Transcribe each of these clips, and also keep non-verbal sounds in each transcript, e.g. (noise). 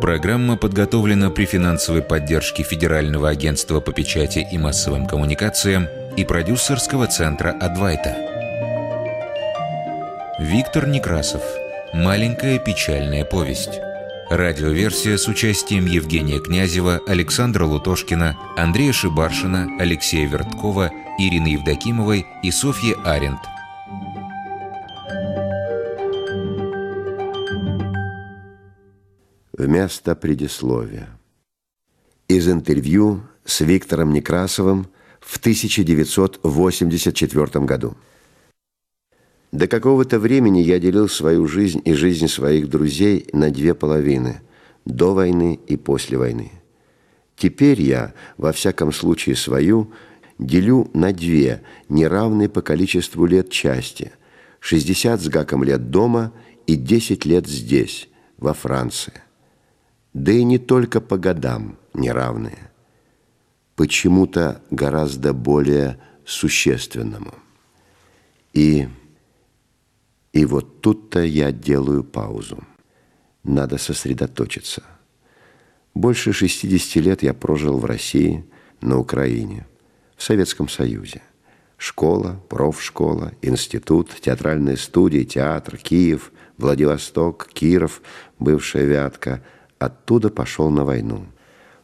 Программа подготовлена при финансовой поддержке Федерального агентства по печати и массовым коммуникациям и продюсерского центра «Адвайта». Виктор Некрасов. Маленькая печальная повесть. Радиоверсия с участием Евгения Князева, Александра Лутошкина, Андрея Шибаршина, Алексея Верткова, Ирины Евдокимовой и Софьи Аренд. Вместо предисловия. Из интервью с Виктором Некрасовым в 1984 году. До какого-то времени я делил свою жизнь и жизнь своих друзей на две половины – до войны и после войны. Теперь я, во всяком случае свою, делю на две, неравные по количеству лет части – 60 с гаком лет дома и 10 лет здесь, во Франции. Да и не только по годам неравные. Почему-то гораздо более существенному. И и вот тут-то я делаю паузу. Надо сосредоточиться. Больше 60 лет я прожил в России, на Украине, в Советском Союзе. Школа, профшкола, институт, театральная студия, театр, Киев, Владивосток, Киров, бывшая Вятка. Оттуда пошел на войну.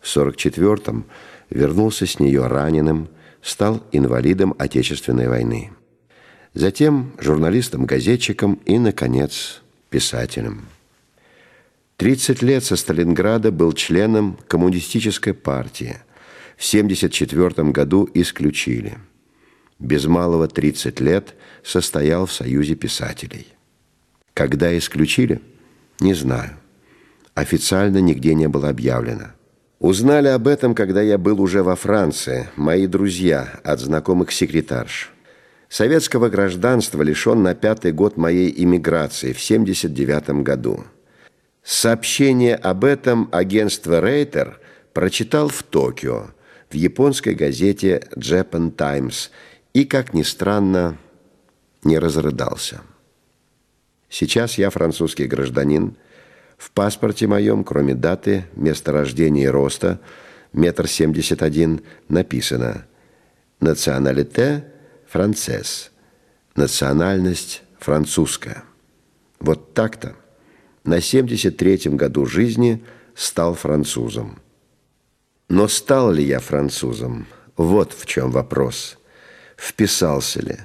В 44-м вернулся с нее раненым, стал инвалидом Отечественной войны затем журналистом-газетчиком и, наконец, писателем. 30 лет со Сталинграда был членом коммунистической партии. В 1974 году исключили. Без малого 30 лет состоял в Союзе писателей. Когда исключили? Не знаю. Официально нигде не было объявлено. Узнали об этом, когда я был уже во Франции, мои друзья от знакомых секретарш. Советского гражданства лишен на пятый год моей иммиграции в 79 году. Сообщение об этом агентство Рейтер прочитал в Токио, в японской газете Japan Times и, как ни странно, не разрыдался. Сейчас я французский гражданин. В паспорте моем, кроме даты, места рождения и роста, метр семьдесят один, написано «Националите – францез. Национальность французская. Вот так-то на 73-м году жизни стал французом. Но стал ли я французом? Вот в чем вопрос. Вписался ли?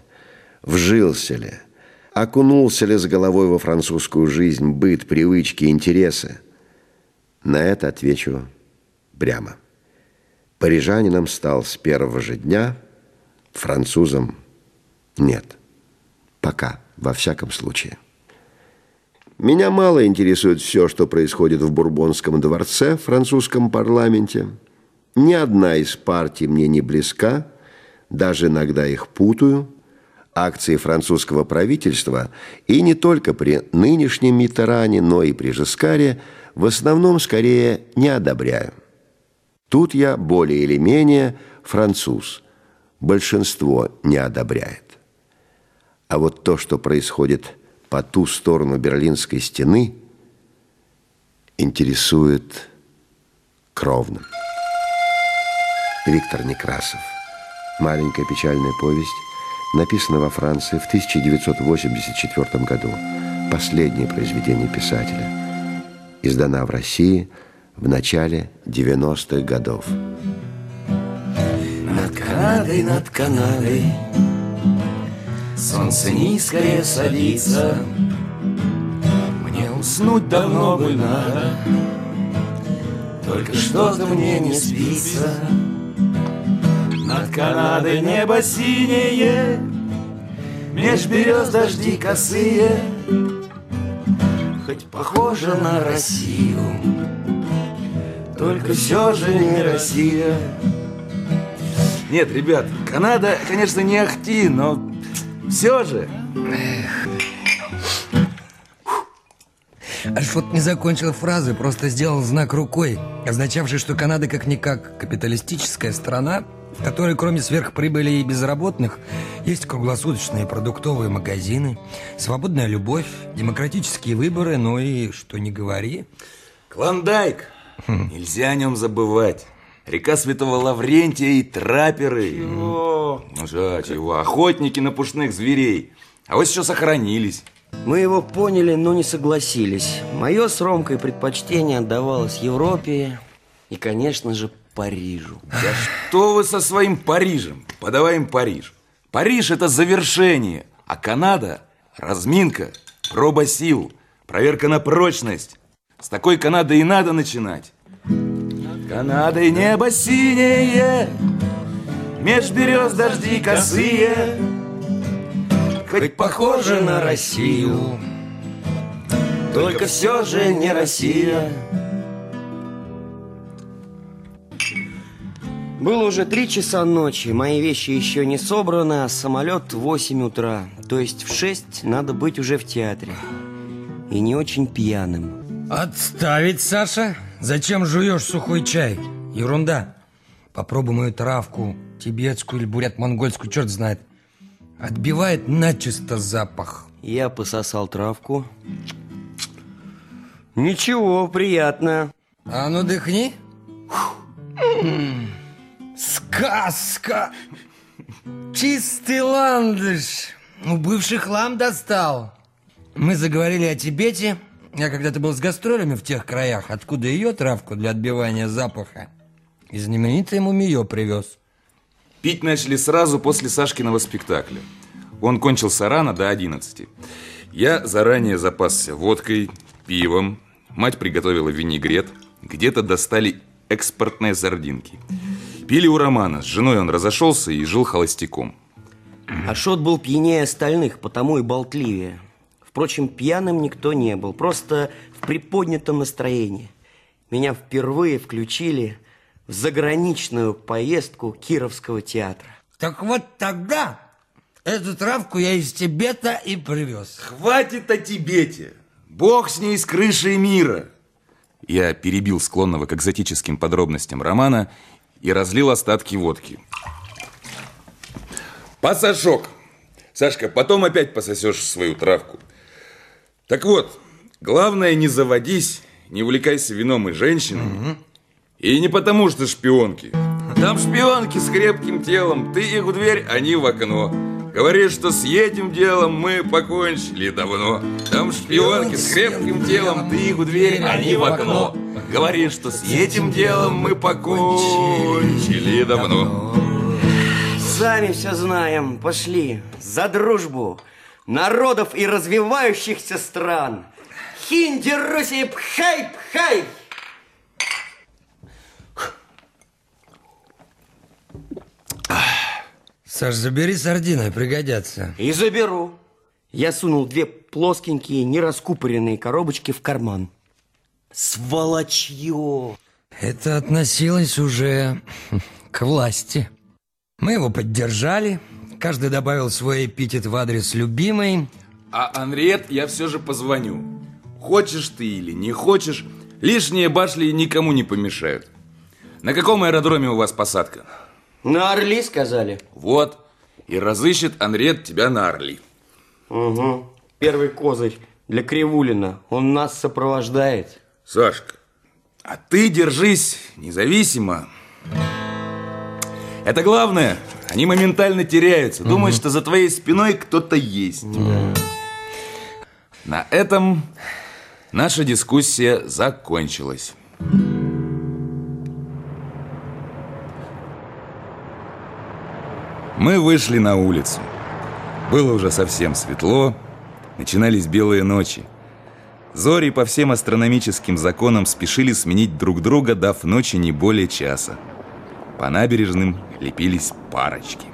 Вжился ли? Окунулся ли с головой во французскую жизнь, быт, привычки, интересы? На это отвечу прямо. Парижанином стал с первого же дня, французом нет. Пока, во всяком случае. Меня мало интересует все, что происходит в Бурбонском дворце, французском парламенте. Ни одна из партий мне не близка, даже иногда их путаю. Акции французского правительства, и не только при нынешнем Митеране, но и при Жескаре, в основном скорее не одобряю. Тут я более или менее француз. Большинство не одобряет. А вот то, что происходит по ту сторону Берлинской стены, интересует кровно. Виктор Некрасов. Маленькая печальная повесть, написана во Франции в 1984 году. Последнее произведение писателя. Издана в России в начале 90-х годов. Над Канадой, над Канадой Солнце низкое садится Мне уснуть давно бы надо Только что-то мне не спится Над Канадой небо синее Меж берез дожди косые Хоть похоже на Россию Только все же не Россия Нет, ребят, Канада, конечно, не ахти, но все же. Альфот не закончил фразы, просто сделал знак рукой, означавший, что Канада как-никак капиталистическая страна, в которой кроме сверхприбыли и безработных есть круглосуточные продуктовые магазины, свободная любовь, демократические выборы, ну и что не говори. Клондайк. Нельзя о нем забывать. Река Святого Лаврентия и траперы. Чего? Ну, чего? Охотники на пушных зверей. А вот еще сохранились. Мы его поняли, но не согласились. Мое с Ромкой предпочтение отдавалось Европе и, конечно же, Парижу. Да что вы со своим Парижем? Подаваем Париж. Париж – это завершение, а Канада – разминка, проба сил, проверка на прочность. С такой Канады и надо начинать. Канадой небо синее, Меж берез дожди косые, Хоть похоже на Россию, Только все же не Россия. Было уже три часа ночи, мои вещи еще не собраны, а самолет в 8 утра. То есть в 6 надо быть уже в театре. И не очень пьяным. Отставить, Саша! Зачем жуешь сухой чай? Ерунда. Попробуй мою травку, тибетскую или бурят-монгольскую, черт знает. Отбивает начисто запах. Я пососал травку. Ничего, приятно. А ну дыхни. Сказка! Чистый ландыш! У бывших лам достал. Мы заговорили о Тибете. Я когда-то был с гастролями в тех краях, откуда ее травку для отбивания запаха. И знаменитый мумиё привез. Пить начали сразу после Сашкиного спектакля. Он кончился рано, до 11. Я заранее запасся водкой, пивом. Мать приготовила винегрет. Где-то достали экспортные сардинки. Пили у Романа. С женой он разошелся и жил холостяком. Ашот был пьянее остальных, потому и болтливее. Впрочем, пьяным никто не был, просто в приподнятом настроении. Меня впервые включили в заграничную поездку Кировского театра. Так вот тогда эту травку я из Тибета и привез. Хватит о Тибете! Бог с ней с крышей мира! Я перебил склонного к экзотическим подробностям романа и разлил остатки водки. Пасашок! Сашка, потом опять пососешь свою травку. Так вот, главное не заводись, не увлекайся вином и женщинами. Угу. И не потому, что шпионки. Там шпионки с крепким телом, ты их в дверь, они в окно. Говоришь, что с этим делом мы покончили давно. Там шпионки с крепким телом, ты их в дверь, они в окно. Говоришь, что с этим делом мы покончили давно. Сами все знаем. Пошли. За дружбу народов и развивающихся стран. Хинди, Руси, пхай, пхай! Саш, забери сардины, пригодятся. И заберу. Я сунул две плоскенькие, нераскупоренные коробочки в карман. Сволочье! Это относилось уже (laughs) к власти. Мы его поддержали, каждый добавил свой эпитет в адрес любимой. А Анриет я все же позвоню. Хочешь ты или не хочешь, лишние башли никому не помешают. На каком аэродроме у вас посадка? На Орли, сказали. Вот. И разыщет Анрет тебя на Орли. Угу. Первый козырь для Кривулина. Он нас сопровождает. Сашка, а ты держись независимо. Это главное. Они моментально теряются. Угу. Думают, что за твоей спиной кто-то есть. Да. На этом наша дискуссия закончилась. Мы вышли на улицу. Было уже совсем светло, начинались белые ночи. Зори по всем астрономическим законам спешили сменить друг друга, дав ночи не более часа. По набережным лепились парочки.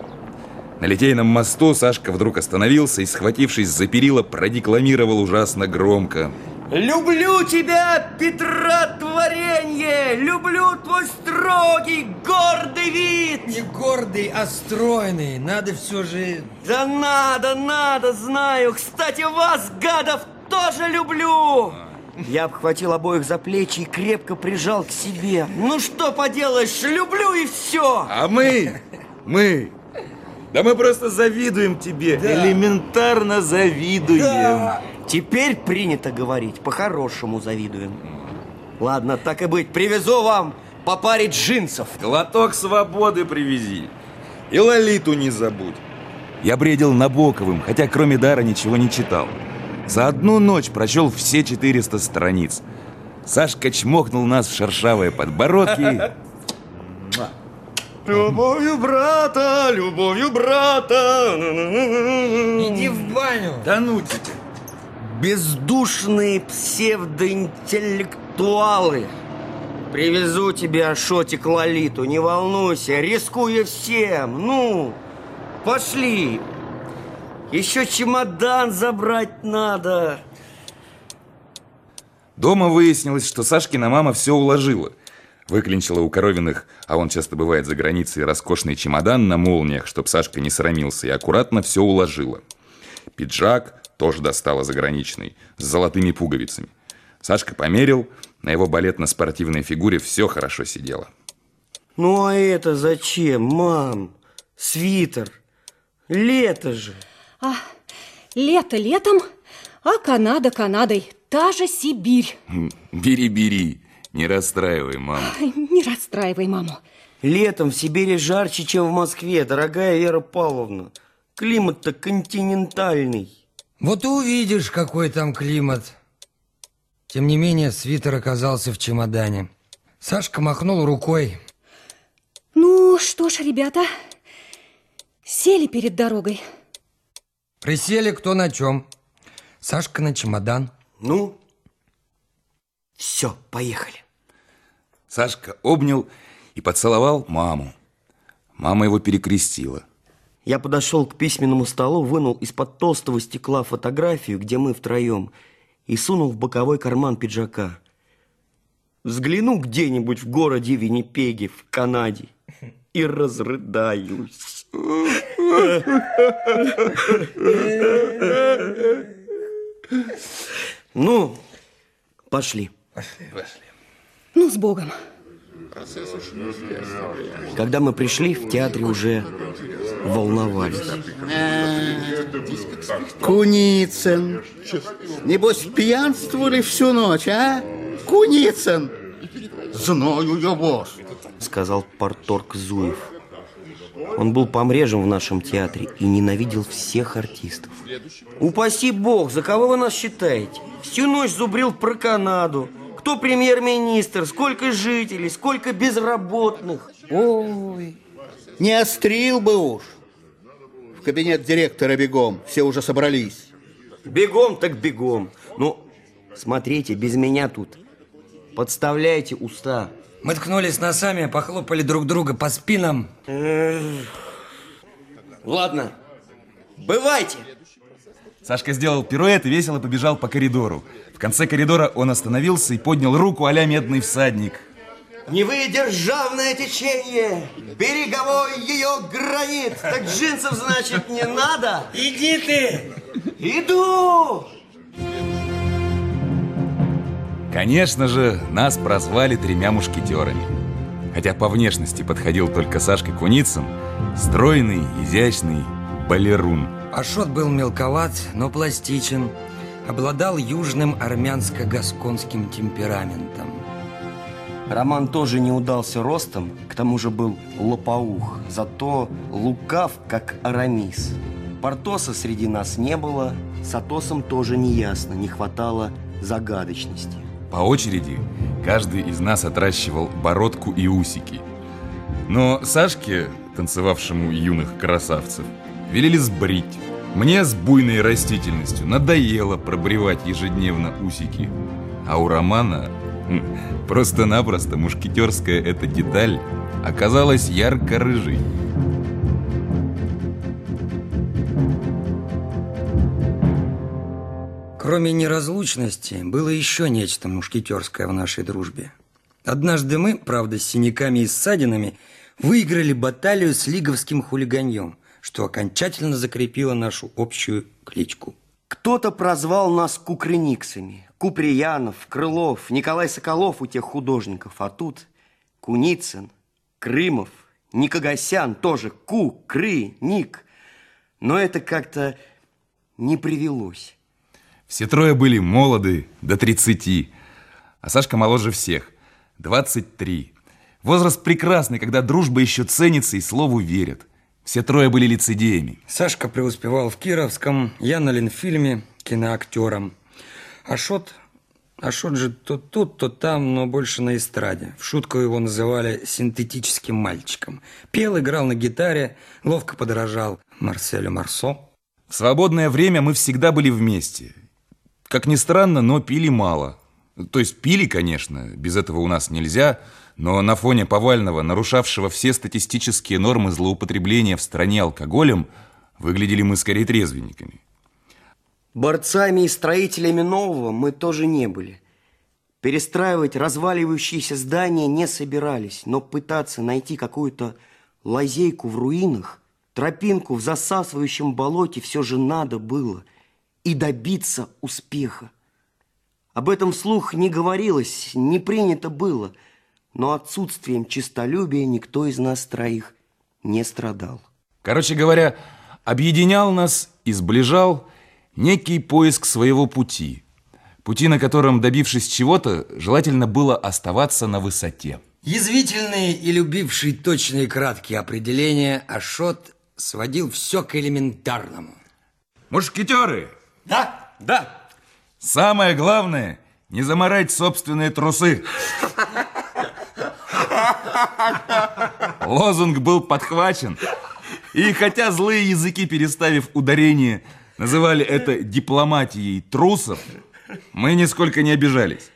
На Литейном мосту Сашка вдруг остановился и, схватившись за перила, продекламировал ужасно громко – Люблю тебя, Петра творенье! Люблю твой строгий, гордый вид! Не гордый, а стройный. Надо все же... Да надо, надо, знаю. Кстати, вас, гадов, тоже люблю! Я обхватил обоих за плечи и крепко прижал к себе. Ну что поделаешь, люблю и все! А мы Мы? Да мы просто завидуем тебе. Элементарно завидуем. Теперь принято говорить, по-хорошему завидуем. Ладно, так и быть, привезу вам по паре джинсов. Глоток свободы привези. И Лолиту не забудь. Я бредил Набоковым, хотя кроме дара ничего не читал. За одну ночь прочел все 400 страниц. Сашка чмокнул нас в шершавые подбородки. (laughs) Любовью брата, любовью брата. Иди в баню. Да ну тебя. Бездушные псевдоинтеллектуалы. Привезу тебе Ашотик Лолиту, не волнуйся, рискуя всем. Ну, пошли. Еще чемодан забрать надо. Дома выяснилось, что Сашкина мама все уложила. Выклинчила у Коровиных, а он часто бывает за границей, роскошный чемодан на молниях, чтоб Сашка не срамился, и аккуратно все уложила. Пиджак тоже достала заграничный, с золотыми пуговицами. Сашка померил, на его балетно-спортивной фигуре все хорошо сидело. Ну а это зачем, мам? Свитер. Лето же. А, лето летом, а Канада Канадой. Та же Сибирь. Бери-бери, не расстраивай маму. Ай, Не расстраивай маму. Летом в Сибири жарче, чем в Москве, дорогая Вера Павловна. Климат-то континентальный. Вот и увидишь, какой там климат. Тем не менее, свитер оказался в чемодане. Сашка махнул рукой. Ну что ж, ребята, сели перед дорогой. Присели кто на чем. Сашка на чемодан. Ну, все, поехали. Сашка обнял и поцеловал маму. Мама его перекрестила. Я подошел к письменному столу, вынул из-под толстого стекла фотографию, где мы втроем, и сунул в боковой карман пиджака. Взгляну где-нибудь в городе Виннипеге, в Канаде, и разрыдаюсь. Ну, пошли. Ну, с Богом. Когда мы пришли, в театре уже волновались. Куницын. Небось, пьянствовали всю ночь, а? Куницын. Знаю я вас. сказал порторг Зуев. Он был помрежем в нашем театре и ненавидел всех артистов. Упаси бог, за кого вы нас считаете? Всю ночь зубрил про Канаду. Кто премьер-министр, сколько жителей, сколько безработных. Ой, не острил бы уж. В кабинет директора бегом, все уже собрались. Бегом так бегом. Ну, смотрите, без меня тут. Подставляйте уста. Мы ткнулись носами, похлопали друг друга по спинам. Ладно, бывайте. Сашка сделал пируэт и весело побежал по коридору. В конце коридора он остановился и поднял руку а медный всадник. Не вы державное течение, береговой ее гранит. Так джинсов, значит, не надо? Иди ты! Иду! Конечно же, нас прозвали тремя мушкетерами. Хотя по внешности подходил только Сашка Куницын, стройный, изящный балерун. Ашот был мелковат, но пластичен. Обладал южным армянско-гасконским темпераментом. Роман тоже не удался ростом, к тому же был лопоух, зато лукав, как Арамис. Портоса среди нас не было, с Атосом тоже не ясно, не хватало загадочности. По очереди каждый из нас отращивал бородку и усики. Но Сашке, танцевавшему юных красавцев, велели сбрить. Мне с буйной растительностью надоело пробривать ежедневно усики. А у Романа хм, просто-напросто мушкетерская эта деталь оказалась ярко-рыжей. Кроме неразлучности, было еще нечто мушкетерское в нашей дружбе. Однажды мы, правда, с синяками и ссадинами, выиграли баталию с лиговским хулиганьем, что окончательно закрепило нашу общую кличку. Кто-то прозвал нас кукрыниксами. Куприянов, Крылов, Николай Соколов у тех художников. А тут Куницын, Крымов, Никогасян тоже Ку, Кры, Ник. Но это как-то не привелось. Все трое были молоды, до 30, а Сашка моложе всех, 23. Возраст прекрасный, когда дружба еще ценится и слову верят. Все трое были лицедеями. Сашка преуспевал в Кировском, я на Ленфильме киноактером. Ашот, Ашот же то тут, то там, но больше на эстраде. В шутку его называли синтетическим мальчиком. Пел, играл на гитаре, ловко подражал Марселю Марсо. В свободное время мы всегда были вместе. Как ни странно, но пили мало. То есть пили, конечно, без этого у нас нельзя, но на фоне повального, нарушавшего все статистические нормы злоупотребления в стране алкоголем, выглядели мы скорее трезвенниками. Борцами и строителями нового мы тоже не были. Перестраивать разваливающиеся здания не собирались, но пытаться найти какую-то лазейку в руинах, тропинку в засасывающем болоте все же надо было и добиться успеха. Об этом вслух не говорилось, не принято было, но отсутствием честолюбия никто из нас троих не страдал. Короче говоря, объединял нас и сближал некий поиск своего пути. Пути, на котором, добившись чего-то, желательно было оставаться на высоте. Язвительный и любивший точные краткие определения, Ашот сводил все к элементарному. Мушкетеры! Да, да. Самое главное, не заморать собственные трусы. Лозунг был подхвачен. И хотя злые языки, переставив ударение, называли это дипломатией трусов, мы нисколько не обижались.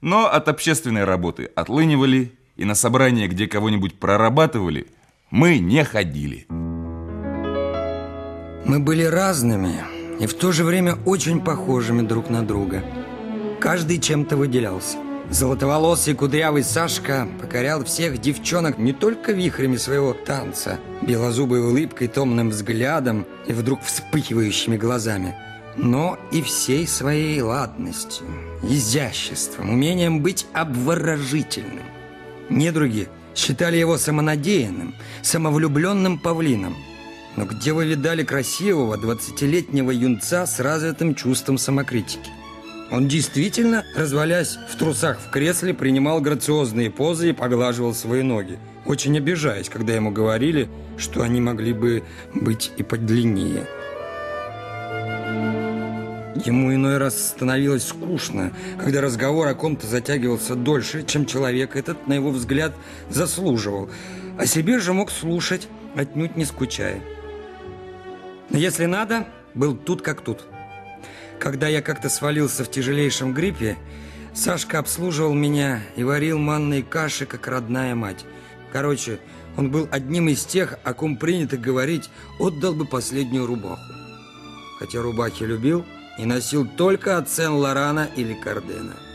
Но от общественной работы отлынивали, и на собрания, где кого-нибудь прорабатывали, мы не ходили. Мы были разными и в то же время очень похожими друг на друга. Каждый чем-то выделялся. Золотоволосый кудрявый Сашка покорял всех девчонок не только вихрями своего танца, белозубой улыбкой, томным взглядом и вдруг вспыхивающими глазами, но и всей своей ладностью, изяществом, умением быть обворожительным. Недруги считали его самонадеянным, самовлюбленным павлином. Но где вы видали красивого двадцатилетнего юнца с развитым чувством самокритики? Он действительно, развалясь в трусах в кресле, принимал грациозные позы и поглаживал свои ноги, очень обижаясь, когда ему говорили, что они могли бы быть и подлиннее. Ему иной раз становилось скучно, когда разговор о ком-то затягивался дольше, чем человек этот, на его взгляд, заслуживал. О себе же мог слушать, отнюдь не скучая. Но если надо, был тут как тут – когда я как-то свалился в тяжелейшем гриппе, Сашка обслуживал меня и варил манные каши, как родная мать. Короче, он был одним из тех, о ком принято говорить, отдал бы последнюю рубаху. Хотя рубахи любил и носил только от Сен-Лорана или Кардена.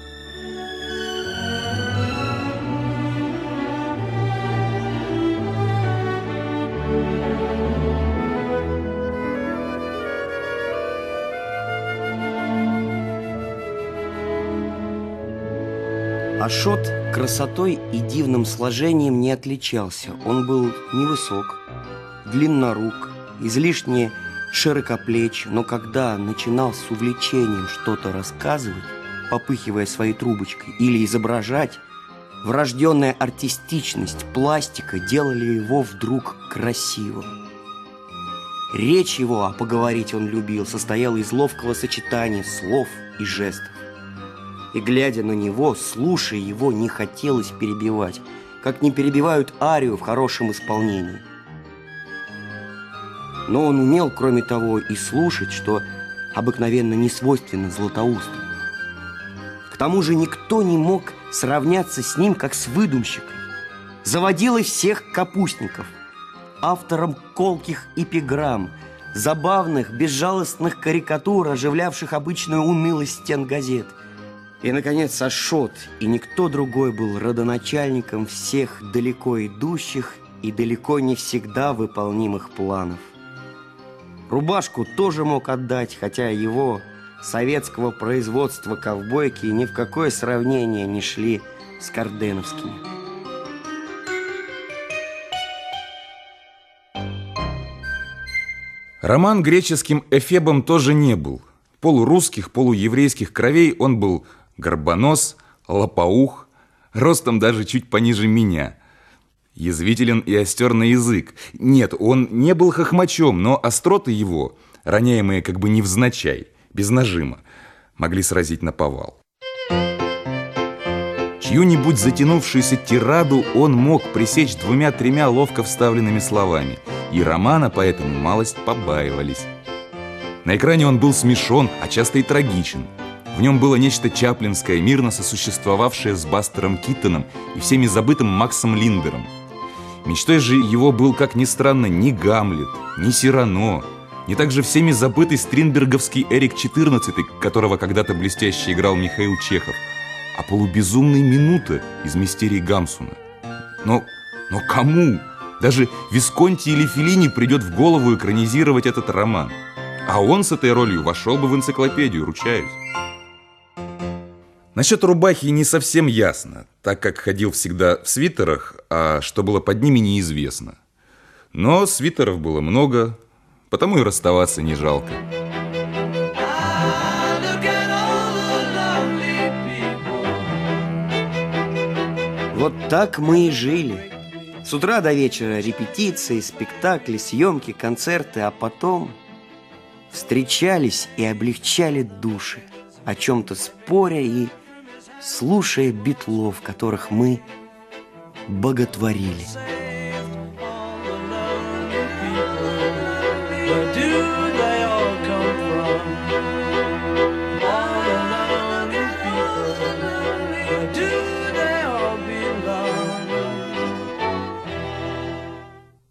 Ашот красотой и дивным сложением не отличался. Он был невысок, длиннорук, излишне широкоплеч, но когда начинал с увлечением что-то рассказывать, попыхивая своей трубочкой, или изображать, врожденная артистичность, пластика делали его вдруг красивым. Речь его, а поговорить он любил, состояла из ловкого сочетания слов и жестов и, глядя на него, слушая его, не хотелось перебивать, как не перебивают арию в хорошем исполнении. Но он умел, кроме того, и слушать, что обыкновенно не свойственно Златоусту. К тому же никто не мог сравняться с ним, как с выдумщиком. Заводилось всех капустников, автором колких эпиграмм, забавных, безжалостных карикатур, оживлявших обычную унылость стен газет – и, наконец, Ашот, и никто другой был родоначальником всех далеко идущих и далеко не всегда выполнимых планов. Рубашку тоже мог отдать, хотя его советского производства ковбойки ни в какое сравнение не шли с карденовскими. Роман греческим эфебом тоже не был. Полурусских, полуеврейских кровей он был – горбонос, лопоух, ростом даже чуть пониже меня. Язвителен и остер на язык. Нет, он не был хохмачом, но остроты его, роняемые как бы невзначай, без нажима, могли сразить на повал. Чью-нибудь затянувшуюся тираду он мог пресечь двумя-тремя ловко вставленными словами, и романа поэтому малость побаивались. На экране он был смешон, а часто и трагичен. В нем было нечто чаплинское, мирно сосуществовавшее с Бастером Киттоном и всеми забытым Максом Линдером. Мечтой же его был, как ни странно, не Гамлет, не Сирано, не также всеми забытый стринберговский Эрик XIV, которого когда-то блестяще играл Михаил Чехов, а полубезумный Минута из «Мистерий Гамсуна». Но, но кому? Даже Висконти или Феллини придет в голову экранизировать этот роман. А он с этой ролью вошел бы в энциклопедию, ручаюсь. Насчет рубахи не совсем ясно, так как ходил всегда в свитерах, а что было под ними неизвестно. Но свитеров было много, потому и расставаться не жалко. Вот так мы и жили. С утра до вечера репетиции, спектакли, съемки, концерты, а потом встречались и облегчали души, о чем-то споря и слушая битлов, которых мы боготворили. But